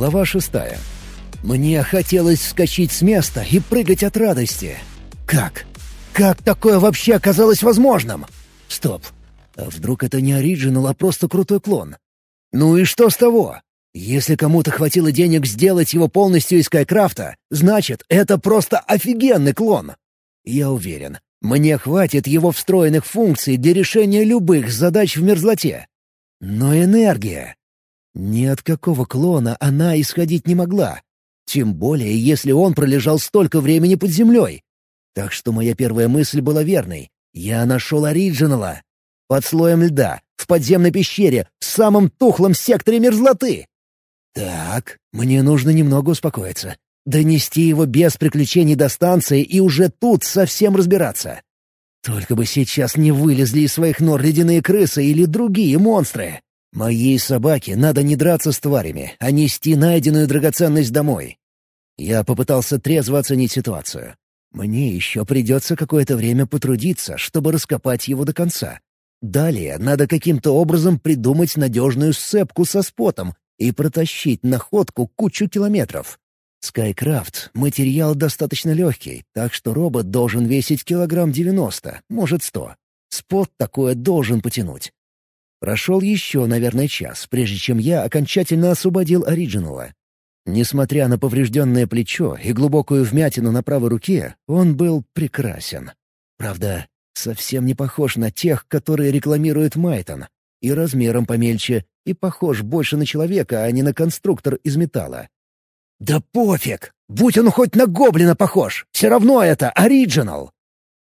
Глава шестая. Мне хотелось вскочить с места и прыгать от радости. Как? Как такое вообще оказалось возможным? Стоп. А вдруг это не оригинал, а просто крутой клон? Ну и что с того? Если кому-то хватило денег сделать его полностью из Скайкрафта, значит, это просто офигенный клон. Я уверен, мне хватит его встроенных функций для решения любых задач в мерзлоте. Но энергия... Ни от какого клона она исходить не могла. Тем более, если он пролежал столько времени под землей. Так что моя первая мысль была верной. Я нашел оригинала. Под слоем льда, в подземной пещере, в самом тухлом секторе мерзлоты. Так, мне нужно немного успокоиться. Донести его без приключений до станции и уже тут совсем разбираться. Только бы сейчас не вылезли из своих нор ледяные крысы или другие монстры. Моей собаке надо не драться с тварями, а нести найденную драгоценность домой. Я попытался трезво оценить ситуацию. Мне еще придется какое-то время потрудиться, чтобы раскопать его до конца. Далее надо каким-то образом придумать надежную сцепку со спотом и протащить находку кучу километров. Скайкрафт — материал достаточно легкий, так что робот должен весить килограмм девяносто, может сто. Спот такое должен потянуть. Прошел еще, наверное, час, прежде чем я окончательно освободил оригинала. Несмотря на поврежденное плечо и глубокую вмятину на правой руке, он был прекрасен. Правда, совсем не похож на тех, которые рекламирует Майтон. И размером помельче, и похож больше на человека, а не на конструктор из металла. «Да пофиг! Будь он хоть на гоблина похож! Все равно это оригинал!»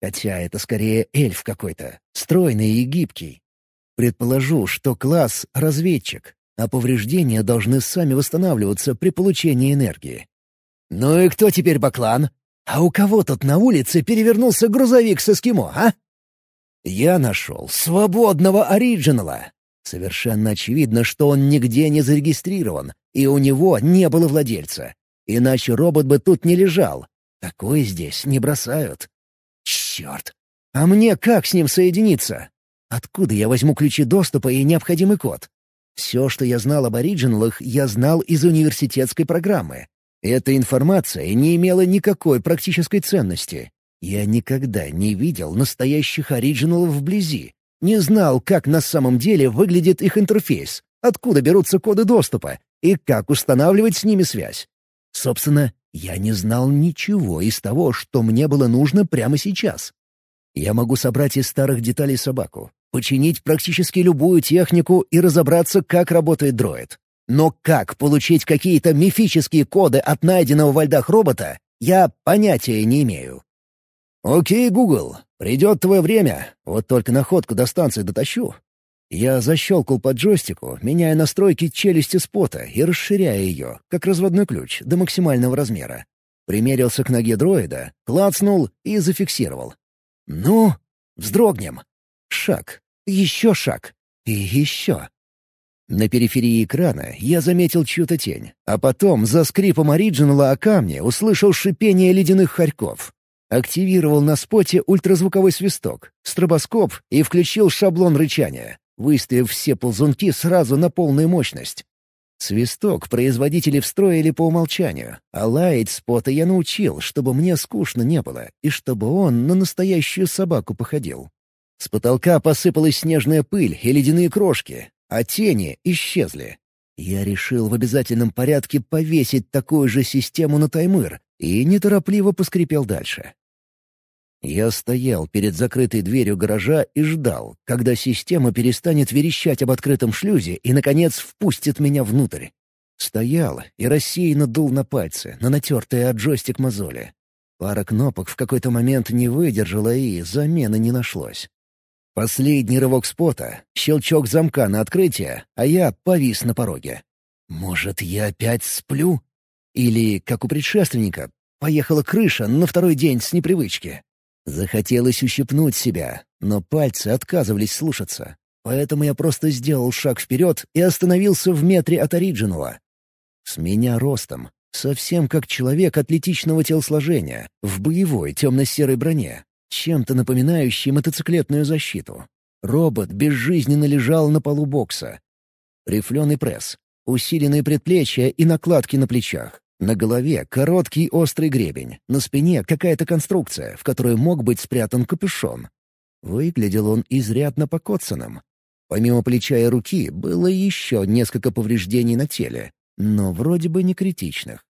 Хотя это скорее эльф какой-то, стройный и гибкий. Предположу, что класс — разведчик, а повреждения должны сами восстанавливаться при получении энергии. «Ну и кто теперь баклан? А у кого тут на улице перевернулся грузовик с эскимо, а?» Я нашел свободного оригинала. Совершенно очевидно, что он нигде не зарегистрирован, и у него не было владельца. Иначе робот бы тут не лежал. Такое здесь не бросают. Черт! А мне как с ним соединиться? Откуда я возьму ключи доступа и необходимый код? Все, что я знал об оригиналах, я знал из университетской программы. Эта информация не имела никакой практической ценности. Я никогда не видел настоящих оригиналов вблизи. Не знал, как на самом деле выглядит их интерфейс, откуда берутся коды доступа и как устанавливать с ними связь. Собственно, я не знал ничего из того, что мне было нужно прямо сейчас. Я могу собрать из старых деталей собаку, починить практически любую технику и разобраться, как работает дроид. Но как получить какие-то мифические коды от найденного во льдах робота, я понятия не имею. «Окей, Гугл, придет твое время, вот только находку до станции дотащу». Я защелкал по джойстику, меняя настройки челюсти спота и расширяя ее, как разводной ключ, до максимального размера. Примерился к ноге дроида, клацнул и зафиксировал. «Ну, вздрогнем». Шаг, еще шаг и еще. На периферии экрана я заметил чью-то тень, а потом за скрипом оригинала о камне услышал шипение ледяных хорьков. Активировал на споте ультразвуковой свисток, стробоскоп и включил шаблон рычания, выставив все ползунки сразу на полную мощность. Свисток производители встроили по умолчанию, а лаять спота я научил, чтобы мне скучно не было, и чтобы он на настоящую собаку походил. С потолка посыпалась снежная пыль и ледяные крошки, а тени исчезли. Я решил в обязательном порядке повесить такую же систему на таймыр и неторопливо поскрипел дальше. Я стоял перед закрытой дверью гаража и ждал, когда система перестанет верещать об открытом шлюзе и, наконец, впустит меня внутрь. Стоял и рассеянно дул на пальцы, на натертые от джойстик мозоли. Пара кнопок в какой-то момент не выдержала и замены не нашлось. Последний рывок спота, щелчок замка на открытие, а я повис на пороге. Может, я опять сплю? Или, как у предшественника, поехала крыша на второй день с непривычки? Захотелось ущипнуть себя, но пальцы отказывались слушаться. Поэтому я просто сделал шаг вперед и остановился в метре от оригинала. С меня ростом, совсем как человек атлетичного телосложения, в боевой темно-серой броне, чем-то напоминающий мотоциклетную защиту. Робот безжизненно лежал на полу бокса. Рифленый пресс, усиленные предплечья и накладки на плечах. На голове короткий острый гребень, на спине какая-то конструкция, в которой мог быть спрятан капюшон. Выглядел он изрядно покоцанным. Помимо плеча и руки было еще несколько повреждений на теле, но вроде бы не критичных.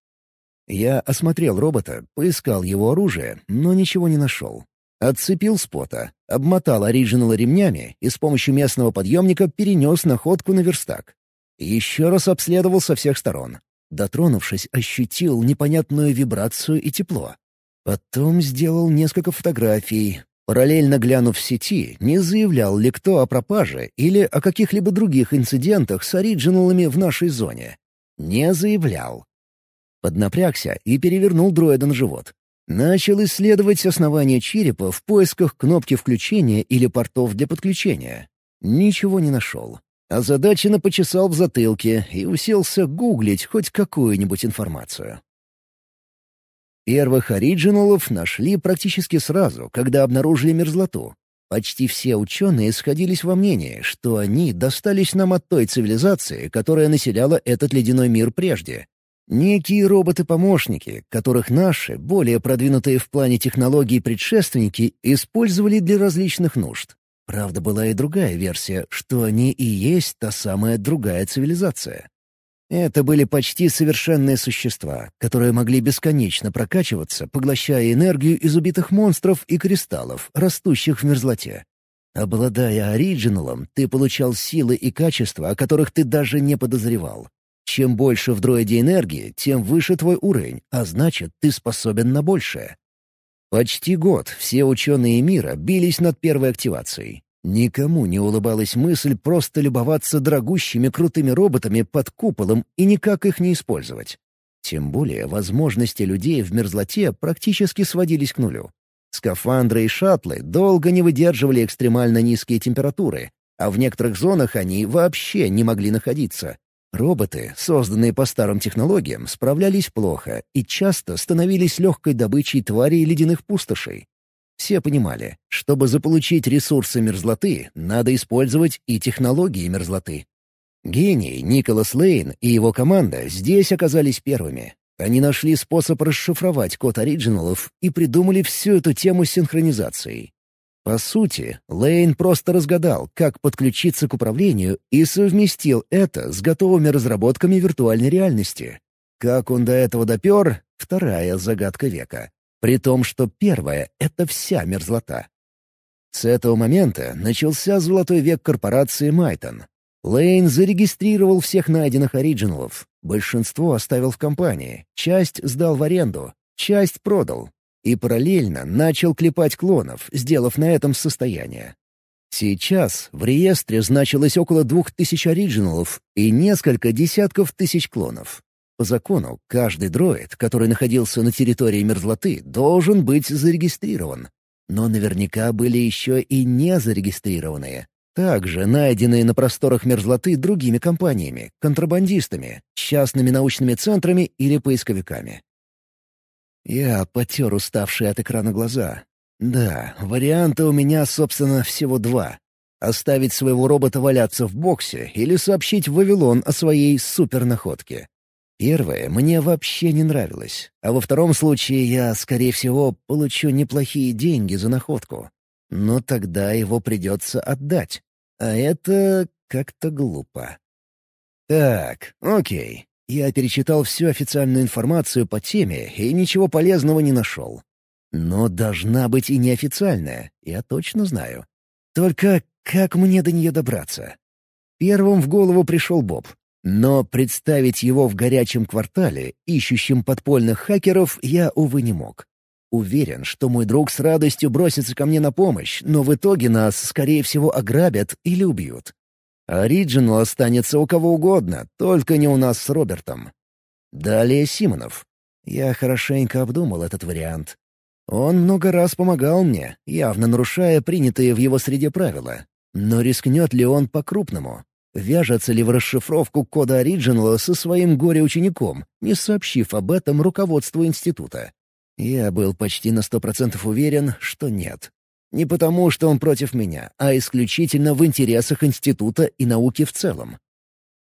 Я осмотрел робота, поискал его оружие, но ничего не нашел. Отцепил спота, обмотал оригинала ремнями и с помощью местного подъемника перенес находку на верстак. Еще раз обследовал со всех сторон. Дотронувшись, ощутил непонятную вибрацию и тепло. Потом сделал несколько фотографий. Параллельно глянув в сети, не заявлял ли кто о пропаже или о каких-либо других инцидентах с оригиналами в нашей зоне. Не заявлял. Поднапрягся и перевернул дроида на живот. Начал исследовать основание черепа в поисках кнопки включения или портов для подключения. Ничего не нашел. Озадаченно почесал в затылке и уселся гуглить хоть какую-нибудь информацию. Первых оригиналов нашли практически сразу, когда обнаружили мерзлоту. Почти все ученые сходились во мнении, что они достались нам от той цивилизации, которая населяла этот ледяной мир прежде, Некие роботы-помощники, которых наши, более продвинутые в плане технологий предшественники, использовали для различных нужд. Правда, была и другая версия, что они и есть та самая другая цивилизация. Это были почти совершенные существа, которые могли бесконечно прокачиваться, поглощая энергию из убитых монстров и кристаллов, растущих в мерзлоте. Обладая оригиналом, ты получал силы и качества, о которых ты даже не подозревал. Чем больше в дроиде энергии, тем выше твой уровень, а значит, ты способен на большее. Почти год все ученые мира бились над первой активацией. Никому не улыбалась мысль просто любоваться дорогущими крутыми роботами под куполом и никак их не использовать. Тем более возможности людей в мерзлоте практически сводились к нулю. Скафандры и шаттлы долго не выдерживали экстремально низкие температуры, а в некоторых зонах они вообще не могли находиться, Роботы, созданные по старым технологиям, справлялись плохо и часто становились легкой добычей тварей ледяных пустошей. Все понимали, чтобы заполучить ресурсы мерзлоты, надо использовать и технологии мерзлоты. Гений Николас Лейн и его команда здесь оказались первыми. Они нашли способ расшифровать код оригиналов и придумали всю эту тему с синхронизацией. По сути, Лейн просто разгадал, как подключиться к управлению и совместил это с готовыми разработками виртуальной реальности. Как он до этого допер — вторая загадка века. При том, что первая — это вся мерзлота. С этого момента начался золотой век корпорации Майтон. Лейн зарегистрировал всех найденных оригиналов. Большинство оставил в компании, часть сдал в аренду, часть продал, и параллельно начал клепать клонов, сделав на этом состояние. Сейчас в реестре значилось около двух тысяч оригиналов и несколько десятков тысяч клонов. По закону, каждый дроид, который находился на территории мерзлоты, должен быть зарегистрирован. Но наверняка были еще и не зарегистрированные. Также найденные на просторах мерзлоты другими компаниями, контрабандистами, частными научными центрами или поисковиками. Я потер уставшие от экрана глаза. Да, варианта у меня, собственно, всего два. Оставить своего робота валяться в боксе или сообщить Вавилон о своей супернаходке. Первое мне вообще не нравилось, а во втором случае я, скорее всего, получу неплохие деньги за находку. Но тогда его придется отдать. А это как-то глупо. Так, окей. Я перечитал всю официальную информацию по теме и ничего полезного не нашел. Но должна быть и неофициальная, я точно знаю. Только как мне до нее добраться? Первым в голову пришел Боб. Но представить его в горячем квартале, ищущем подпольных хакеров, я, увы, не мог. Уверен, что мой друг с радостью бросится ко мне на помощь, но в итоге нас, скорее всего, ограбят или убьют. Ориджинал останется у кого угодно, только не у нас с Робертом. Далее Симонов. Я хорошенько обдумал этот вариант. Он много раз помогал мне, явно нарушая принятые в его среде правила. Но рискнет ли он по-крупному? Вяжется ли в расшифровку кода Ориджинала со своим горе-учеником, не сообщив об этом руководству института? Я был почти на сто процентов уверен, что нет. Не потому, что он против меня, а исключительно в интересах института и науки в целом.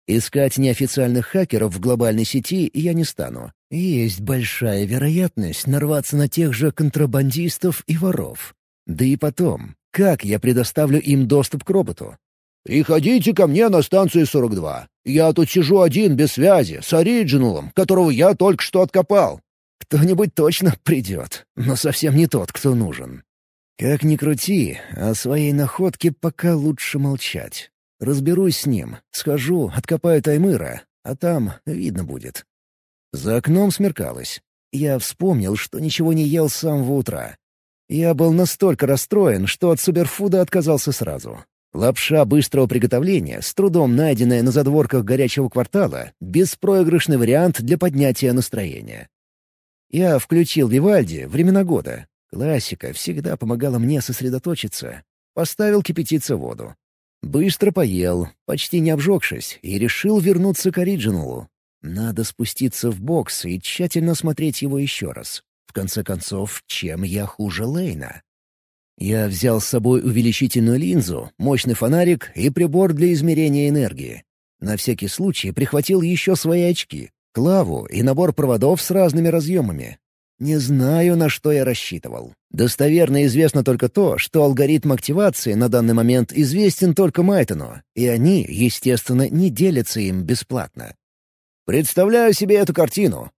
Искать неофициальных хакеров в глобальной сети я не стану. Есть большая вероятность нарваться на тех же контрабандистов и воров. Да и потом, как я предоставлю им доступ к роботу? «Приходите ко мне на станцию 42. Я тут сижу один, без связи, с оригиналом, которого я только что откопал». «Кто-нибудь точно придет, но совсем не тот, кто нужен. Как ни крути, о своей находке пока лучше молчать. Разберусь с ним, схожу, откопаю Таймыра, а там видно будет». За окном смеркалось. Я вспомнил, что ничего не ел с самого утра. Я был настолько расстроен, что от суперфуда отказался сразу. Лапша быстрого приготовления, с трудом найденная на задворках горячего квартала, беспроигрышный вариант для поднятия настроения. Я включил Вивальди «Времена года». Классика всегда помогала мне сосредоточиться. Поставил кипятиться воду. Быстро поел, почти не обжегшись, и решил вернуться к оригиналу. Надо спуститься в бокс и тщательно смотреть его еще раз. В конце концов, чем я хуже Лейна? Я взял с собой увеличительную линзу, мощный фонарик и прибор для измерения энергии. На всякий случай прихватил еще свои очки, клаву и набор проводов с разными разъемами. Не знаю, на что я рассчитывал. Достоверно известно только то, что алгоритм активации на данный момент известен только Майтону, и они, естественно, не делятся им бесплатно. Представляю себе эту картину.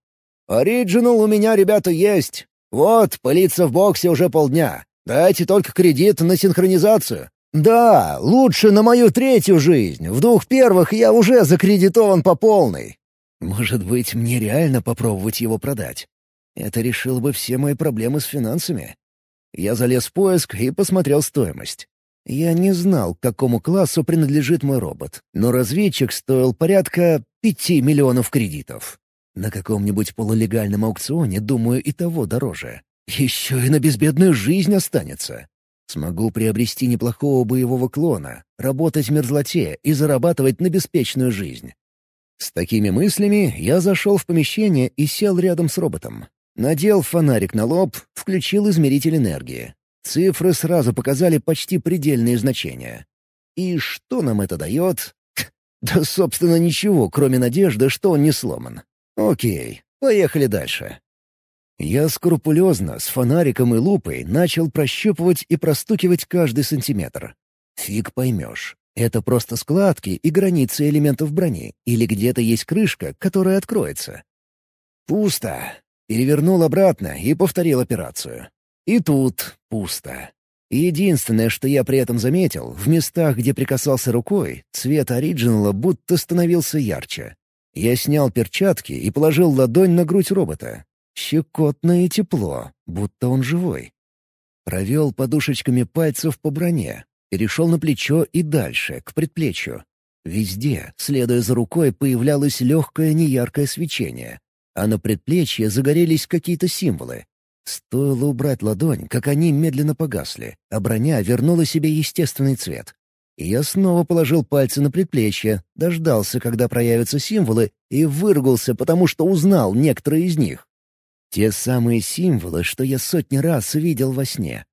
Оригинал у меня, ребята, есть. Вот, пылиться в боксе уже полдня. Дайте только кредит на синхронизацию. Да, лучше на мою третью жизнь. В двух первых я уже закредитован по полной. Может быть, мне реально попробовать его продать? Это решило бы все мои проблемы с финансами. Я залез в поиск и посмотрел стоимость. Я не знал, к какому классу принадлежит мой робот, но разведчик стоил порядка пяти миллионов кредитов. На каком-нибудь полулегальном аукционе, думаю, и того дороже. Еще и на безбедную жизнь останется. Смогу приобрести неплохого боевого клона, работать в мерзлоте и зарабатывать на беспечную жизнь. С такими мыслями я зашел в помещение и сел рядом с роботом. Надел фонарик на лоб, включил измеритель энергии. Цифры сразу показали почти предельные значения. И что нам это дает? Да, собственно, ничего, кроме надежды, что он не сломан. Окей, поехали дальше. Я скрупулезно, с фонариком и лупой, начал прощупывать и простукивать каждый сантиметр. Фиг поймешь. Это просто складки и границы элементов брони, или где-то есть крышка, которая откроется. Пусто. Перевернул обратно и повторил операцию. И тут пусто. Единственное, что я при этом заметил, в местах, где прикасался рукой, цвет оригинала будто становился ярче. Я снял перчатки и положил ладонь на грудь робота. Щекотно и тепло, будто он живой. Провел подушечками пальцев по броне, перешел на плечо и дальше, к предплечью. Везде, следуя за рукой, появлялось легкое неяркое свечение, а на предплечье загорелись какие-то символы. Стоило убрать ладонь, как они медленно погасли, а броня вернула себе естественный цвет. И я снова положил пальцы на предплечье, дождался, когда проявятся символы, и выругался, потому что узнал некоторые из них. Те самые символы, что я сотни раз видел во сне.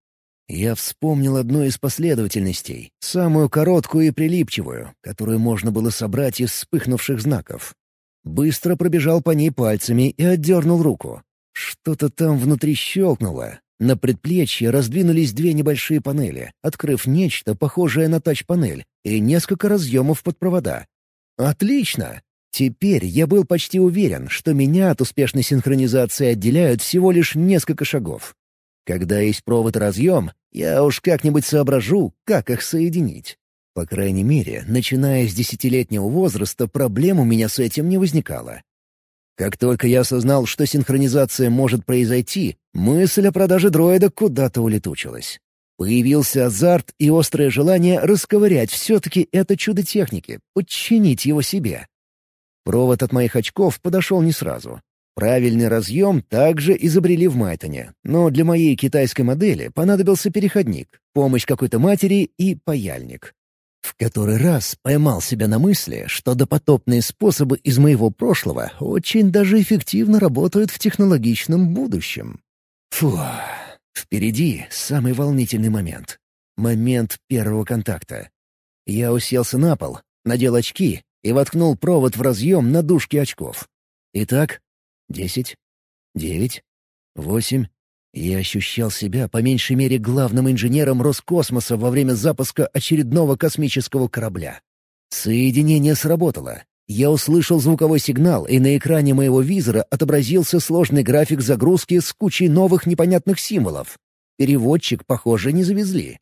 Я вспомнил одну из последовательностей, самую короткую и прилипчивую, которую можно было собрать из вспыхнувших знаков. Быстро пробежал по ней пальцами и отдернул руку. Что-то там внутри щелкнуло. На предплечье раздвинулись две небольшие панели, открыв нечто похожее на тач-панель и несколько разъемов под провода. «Отлично! Теперь я был почти уверен, что меня от успешной синхронизации отделяют всего лишь несколько шагов. Когда есть провод и разъем, я уж как-нибудь соображу, как их соединить. По крайней мере, начиная с десятилетнего возраста, проблем у меня с этим не возникало. Как только я осознал, что синхронизация может произойти, мысль о продаже дроида куда-то улетучилась. Появился азарт и острое желание расковырять все-таки это чудо техники, подчинить его себе. Провод от моих очков подошел не сразу. Правильный разъем также изобрели в Майтоне, но для моей китайской модели понадобился переходник, помощь какой-то матери и паяльник. В который раз поймал себя на мысли, что допотопные способы из моего прошлого очень даже эффективно работают в технологичном будущем. Фу, впереди самый волнительный момент. Момент первого контакта. Я уселся на пол, надел очки и воткнул провод в разъем на дужке очков. Итак, десять, девять, восемь. Я ощущал себя по меньшей мере главным инженером Роскосмоса во время запуска очередного космического корабля. Соединение сработало. Я услышал звуковой сигнал, и на экране моего визора отобразился сложный график загрузки с кучей новых непонятных символов. Переводчик, похоже, не завезли.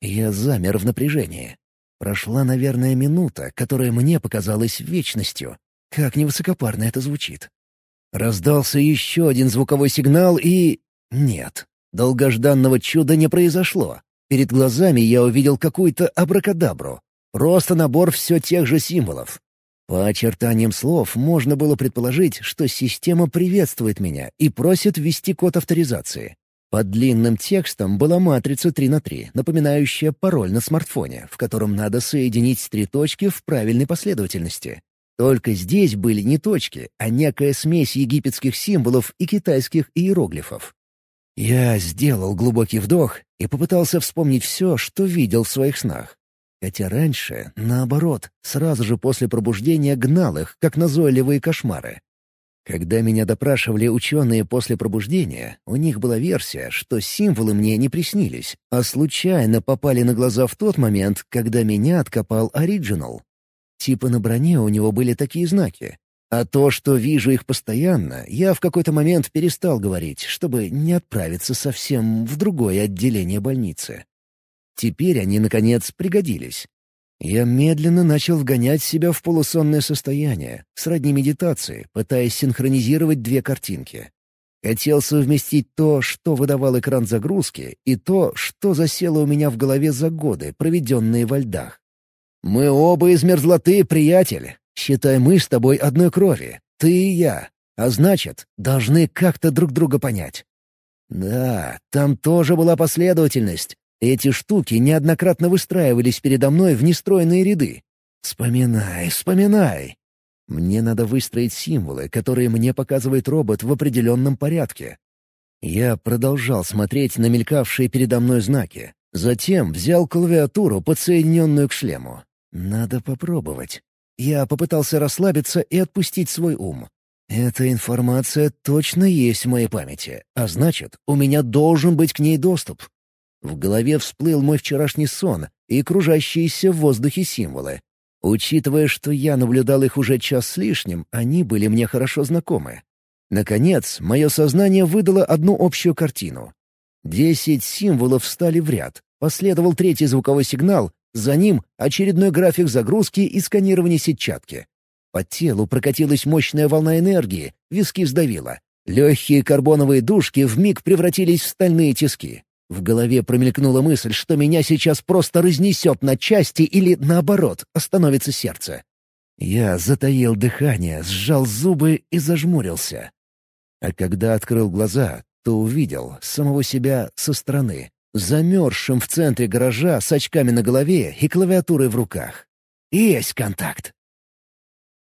Я замер в напряжении. Прошла, наверное, минута, которая мне показалась вечностью. Как невысокопарно это звучит. Раздался еще один звуковой сигнал и... Нет, долгожданного чуда не произошло. Перед глазами я увидел какую-то абракадабру. Просто набор все тех же символов. По очертаниям слов можно было предположить, что система приветствует меня и просит ввести код авторизации. Под длинным текстом была матрица 3 на 3, напоминающая пароль на смартфоне, в котором надо соединить три точки в правильной последовательности. Только здесь были не точки, а некая смесь египетских символов и китайских иероглифов. Я сделал глубокий вдох и попытался вспомнить все, что видел в своих снах. Хотя раньше, наоборот, сразу же после пробуждения гнал их, как назойливые кошмары. Когда меня допрашивали ученые после пробуждения, у них была версия, что символы мне не приснились, а случайно попали на глаза в тот момент, когда меня откопал Оригинал. Типа на броне у него были такие знаки. А то, что вижу их постоянно, я в какой-то момент перестал говорить, чтобы не отправиться совсем в другое отделение больницы. Теперь они, наконец, пригодились. Я медленно начал вгонять себя в полусонное состояние, сродни медитации, пытаясь синхронизировать две картинки. Хотел совместить то, что выдавал экран загрузки, и то, что засело у меня в голове за годы, проведенные во льдах. «Мы оба из мерзлоты, приятель. Считай, мы с тобой одной крови, ты и я. А значит, должны как-то друг друга понять». Да, там тоже была последовательность, эти штуки неоднократно выстраивались передо мной в нестроенные ряды. Вспоминай, вспоминай. Мне надо выстроить символы, которые мне показывает робот в определенном порядке. Я продолжал смотреть на мелькавшие передо мной знаки. Затем взял клавиатуру, подсоединенную к шлему. Надо попробовать. Я попытался расслабиться и отпустить свой ум. Эта информация точно есть в моей памяти, а значит, у меня должен быть к ней доступ. В голове всплыл мой вчерашний сон и кружащиеся в воздухе символы. Учитывая, что я наблюдал их уже час с лишним, они были мне хорошо знакомы. Наконец, мое сознание выдало одну общую картину. Десять символов встали в ряд. Последовал третий звуковой сигнал, за ним очередной график загрузки и сканирования сетчатки. По телу прокатилась мощная волна энергии, виски сдавило. Легкие карбоновые дужки вмиг превратились в стальные тиски. В голове промелькнула мысль, что меня сейчас просто разнесет на части или, наоборот, остановится сердце. Я затаил дыхание, сжал зубы и зажмурился. А когда открыл глаза, то увидел самого себя со стороны, замерзшим в центре гаража с очками на голове и клавиатурой в руках. Есть контакт.